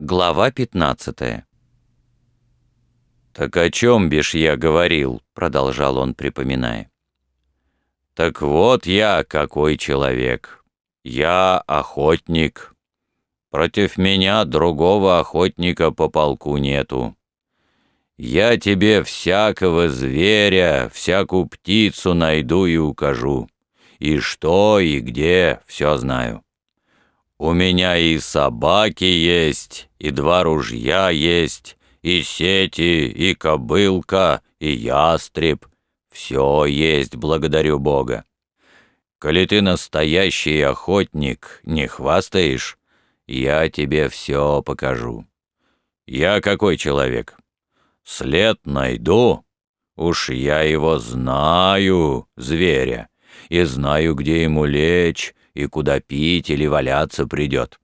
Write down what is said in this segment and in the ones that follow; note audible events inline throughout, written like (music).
Глава 15 «Так о чем бишь я говорил?» — продолжал он, припоминая. «Так вот я какой человек. Я охотник. Против меня другого охотника по полку нету. Я тебе всякого зверя, всякую птицу найду и укажу. И что, и где, все знаю. У меня и собаки есть, и два ружья есть, и сети, и кобылка, и ястреб. Все есть, благодарю Бога. Коли ты настоящий охотник, не хвастаешь, я тебе все покажу. Я какой человек? След найду, уж я его знаю, зверя, и знаю, где ему лечь, и куда пить или валяться придет.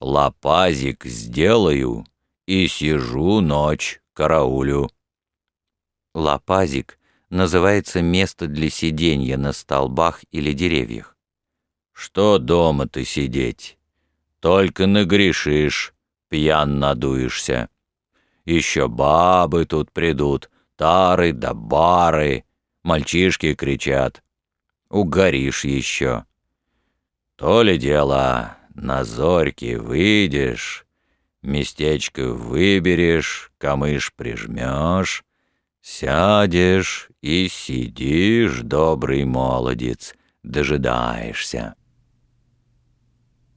Лопазик сделаю и сижу ночь, караулю. Лопазик называется место для сиденья на столбах или деревьях. Что дома ты сидеть? Только нагрешишь, пьян надуешься. Еще бабы тут придут, тары да бары, мальчишки кричат. Угоришь еще. То ли дело, на зорьке выйдешь, местечко выберешь, камыш прижмешь, сядешь и сидишь, добрый молодец, дожидаешься.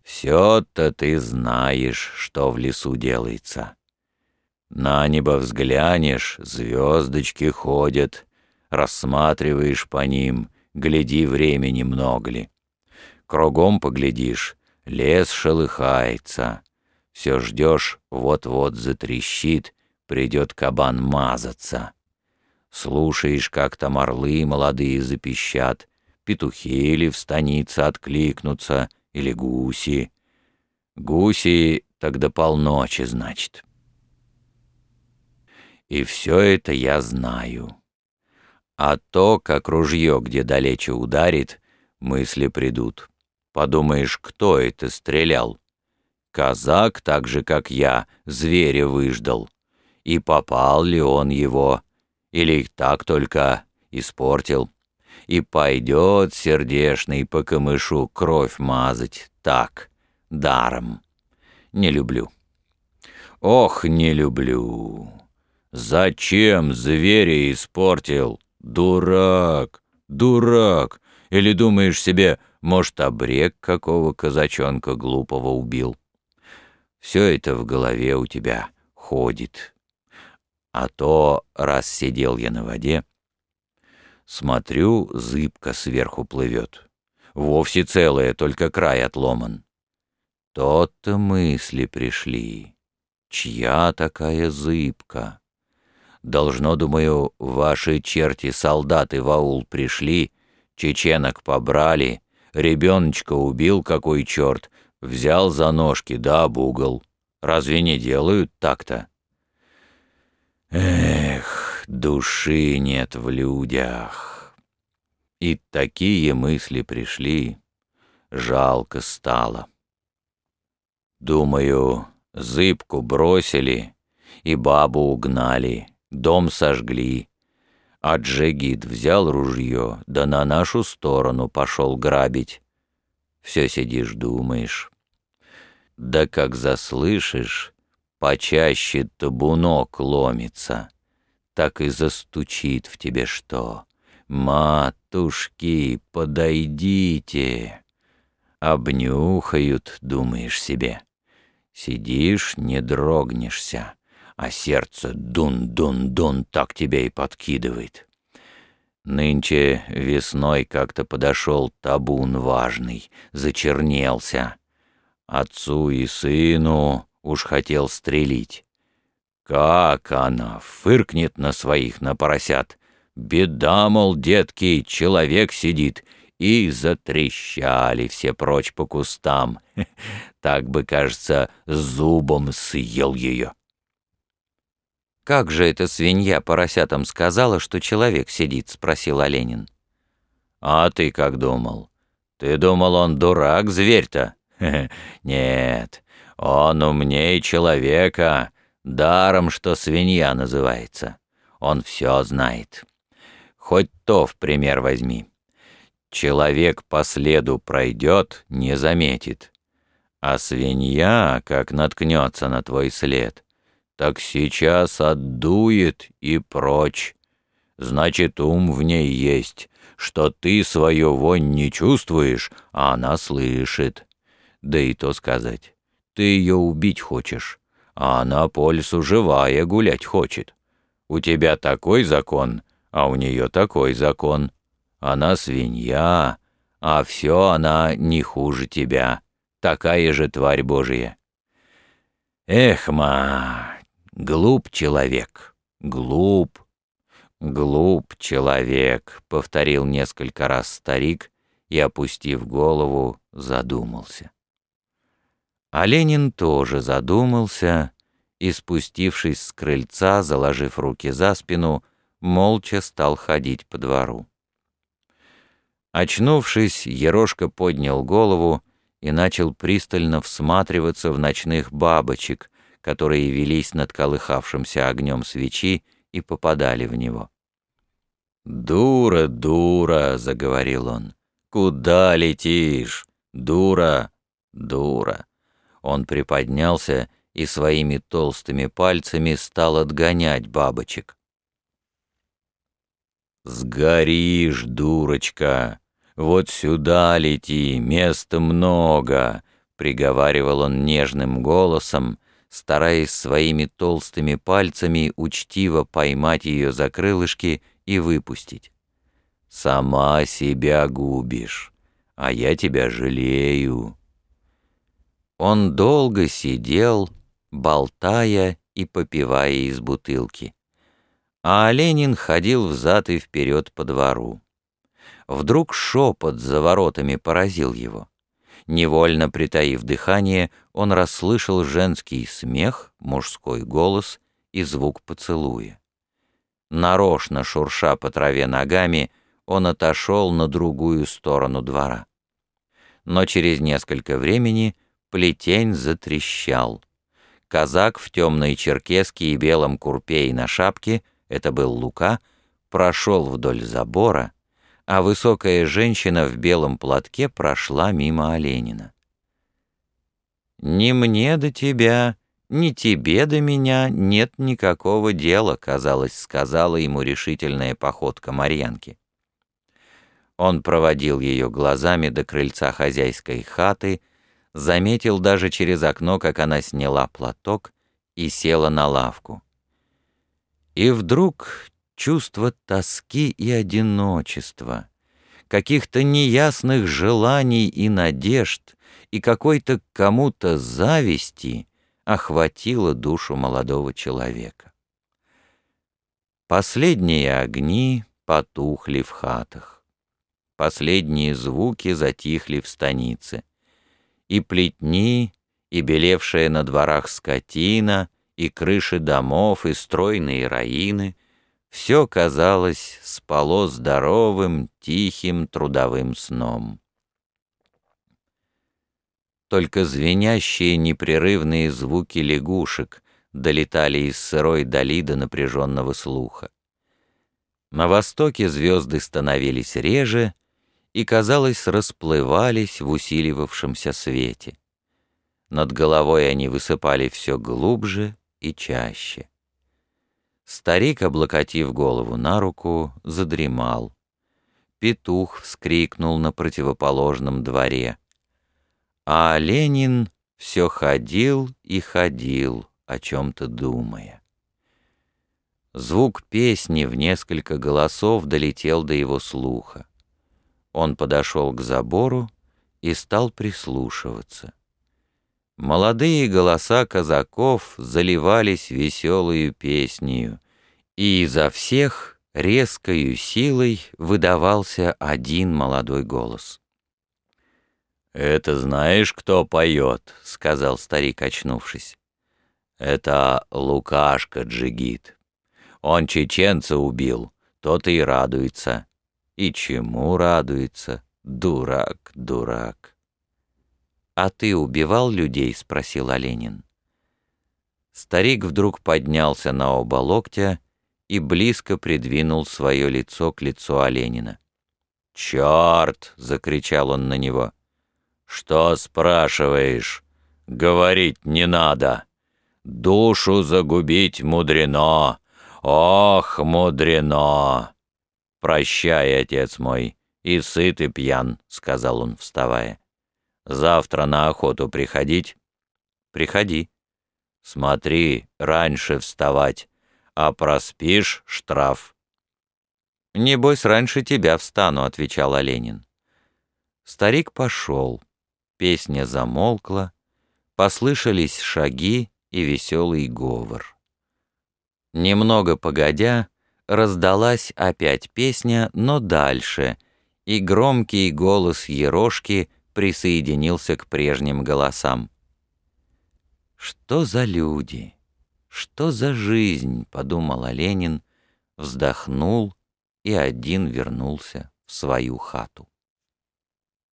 Все-то ты знаешь, что в лесу делается. На небо взглянешь, звездочки ходят, рассматриваешь по ним, гляди, времени много ли. Кругом поглядишь, лес шелыхается. Все ждешь, вот-вот затрещит, придет кабан мазаться. Слушаешь, как там орлы молодые запищат, петухи или в станице откликнутся, или гуси. Гуси тогда полночи, значит. И все это я знаю. А то, как ружье где далече ударит, мысли придут. Подумаешь, кто это стрелял? Казак, так же, как я, зверя выждал. И попал ли он его? Или так только испортил? И пойдет сердешный по камышу кровь мазать, так, даром. Не люблю. Ох, не люблю. Зачем зверя испортил? Дурак, дурак. Или думаешь себе, может, обрек какого казачонка глупого убил. Все это в голове у тебя ходит. А то, раз сидел я на воде, смотрю, зыбка сверху плывет. Вовсе целая, только край отломан. То-то мысли пришли. Чья такая зыбка? Должно, думаю, ваши черти-солдаты в аул пришли, чеченок побрали, Ребеночка убил какой черт, взял за ножки да об угол. Разве не делают так-то? Эх, души нет в людях. И такие мысли пришли, жалко стало. Думаю, зыбку бросили и бабу угнали, дом сожгли, а Джигит взял ружье, да на нашу сторону пошел грабить. Все сидишь, думаешь. Да как заслышишь, почаще табунок ломится, так и застучит в тебе что. «Матушки, подойдите!» Обнюхают, думаешь себе. Сидишь, не дрогнешься а сердце дун-дун-дун так тебя и подкидывает. Нынче весной как-то подошел табун важный, зачернелся. Отцу и сыну уж хотел стрелить. Как она фыркнет на своих, на поросят. Беда, мол, детки, человек сидит. И затрещали все прочь по кустам. (laughs) Так бы, кажется, зубом съел ее. «Как же эта свинья поросятам сказала, что человек сидит?» — спросил Оленин. «А ты как думал? Ты думал, он дурак, зверь-то? (laughs) Нет, Он умнее человека, даром, что свинья называется. Он все знает. Хоть то в пример возьми. Человек по следу пройдет, не заметит. А свинья, как наткнется на твой след, так сейчас отдует и прочь. Значит, ум в ней есть, что ты свою вонь не чувствуешь, а она слышит. Да и то сказать, ты ее убить хочешь, а она по лесу живая гулять хочет. У тебя такой закон, а у нее такой закон. Она свинья, а все она не хуже тебя. Такая же тварь Божия. Эх, ма, глуп человек, глуп. «Глуп человек», — повторил несколько раз старик и, опустив голову, задумался. А Ленин тоже задумался и, спустившись с крыльца, заложив руки за спину, молча стал ходить по двору. Очнувшись, Ерошка поднял голову и начал пристально всматриваться в ночных бабочек, которые велись над колыхавшимся огнем свечи и попадали в него. «Дура, дура!» — заговорил он. «Куда летишь? Дура, дура!» Он приподнялся и своими толстыми пальцами стал отгонять бабочек. «Сгоришь, дурочка! Вот сюда лети, места много!» — приговаривал он нежным голосом, стараясь своими толстыми пальцами учтиво поймать ее за крылышки и выпустить. «Сама себя губишь, а я тебя жалею». Он долго сидел, болтая и попивая из бутылки а Ленин ходил взад и вперед по двору. Вдруг шепот за воротами поразил его. Невольно притаив дыхание, он расслышал женский смех, мужской голос и звук поцелуя. Нарочно шурша по траве ногами, он отошел на другую сторону двора. Но через несколько времени плетень затрещал. Казак в темной черкеске и белом курпе и на шапке — это был Лука, прошел вдоль забора, а высокая женщина в белом платке прошла мимо Оленина. «Ни мне до тебя, ни тебе до меня нет никакого дела», казалось, сказала ему решительная походка Марьянки. Он проводил ее глазами до крыльца хозяйской хаты, заметил даже через окно, как она сняла платок и села на лавку. И вдруг чувство тоски и одиночества, каких-то неясных желаний и надежд и какой-то кому-то зависти охватило душу молодого человека. Последние огни потухли в хатах. Последние звуки затихли в станице. И плетни, и белевшая на дворах скотина — и крыши домов, и стройные раины, все, казалось, спало здоровым, тихим, трудовым сном. Только звенящие непрерывные звуки лягушек долетали из сырой дали до напряженного слуха. На востоке звезды становились реже и, казалось, расплывались в усиливавшемся свете. Над головой они высыпали все глубже и чаще. Старик, облокотив голову на руку, задремал. Петух вскрикнул на противоположном дворе. А Ленин все ходил и ходил, о чем-то думая. Звук песни в несколько голосов долетел до его слуха. Он подошел к забору и стал прислушиваться. Молодые голоса казаков заливались веселую песнею, и изо всех резкою силой выдавался один молодой голос. «Это знаешь, кто поет?» — сказал старик, очнувшись. «Это Лукашка Джигит. Он чеченца убил, тот и радуется. И чему радуется? Дурак, дурак». «А ты убивал людей?» — спросил Оленин. Старик вдруг поднялся на оба локтя и близко придвинул свое лицо к лицу Оленина. «Черт!» — закричал он на него. «Что спрашиваешь? Говорить не надо. Душу загубить мудрено. Ох, мудрено!» «Прощай, отец мой, и сыт и пьян», — сказал он, вставая. «Завтра на охоту приходить?» «Приходи». «Смотри, раньше вставать, а проспишь — штраф». «Небось, раньше тебя встану», — отвечал Оленин. Старик пошел. Песня замолкла, послышались шаги и веселый говор. Немного погодя, раздалась опять песня, но дальше, и громкий голос Ерошки присоединился к прежним голосам. «Что за люди? Что за жизнь?» — подумал Ленин, вздохнул и один вернулся в свою хату.